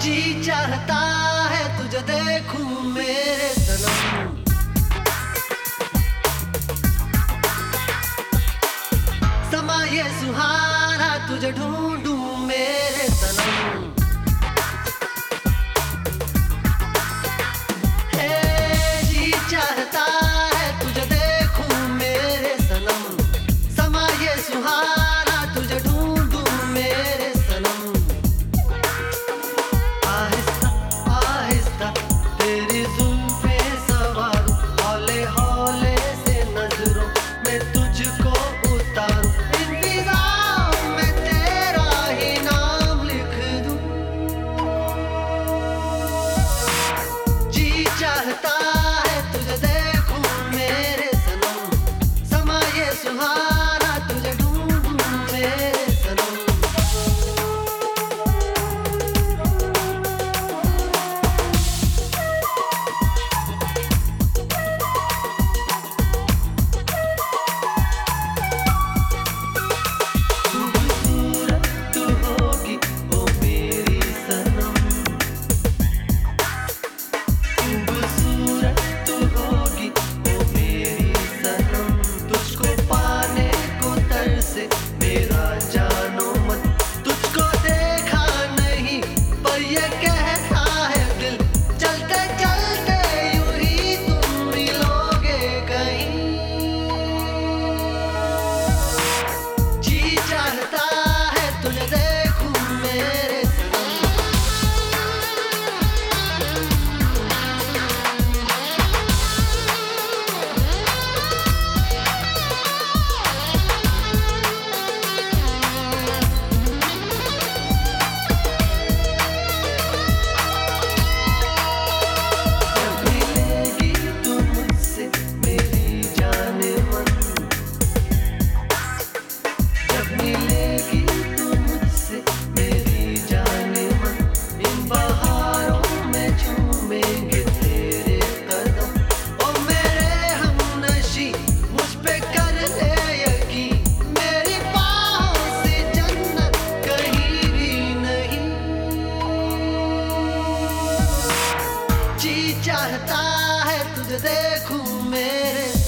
जी चाहता है तुझे देखूँ मेरे सनम। समा ये सुहाना तुझे ढूंढूं मेरे सनम। चाहता है तुझे देखूँ मेरे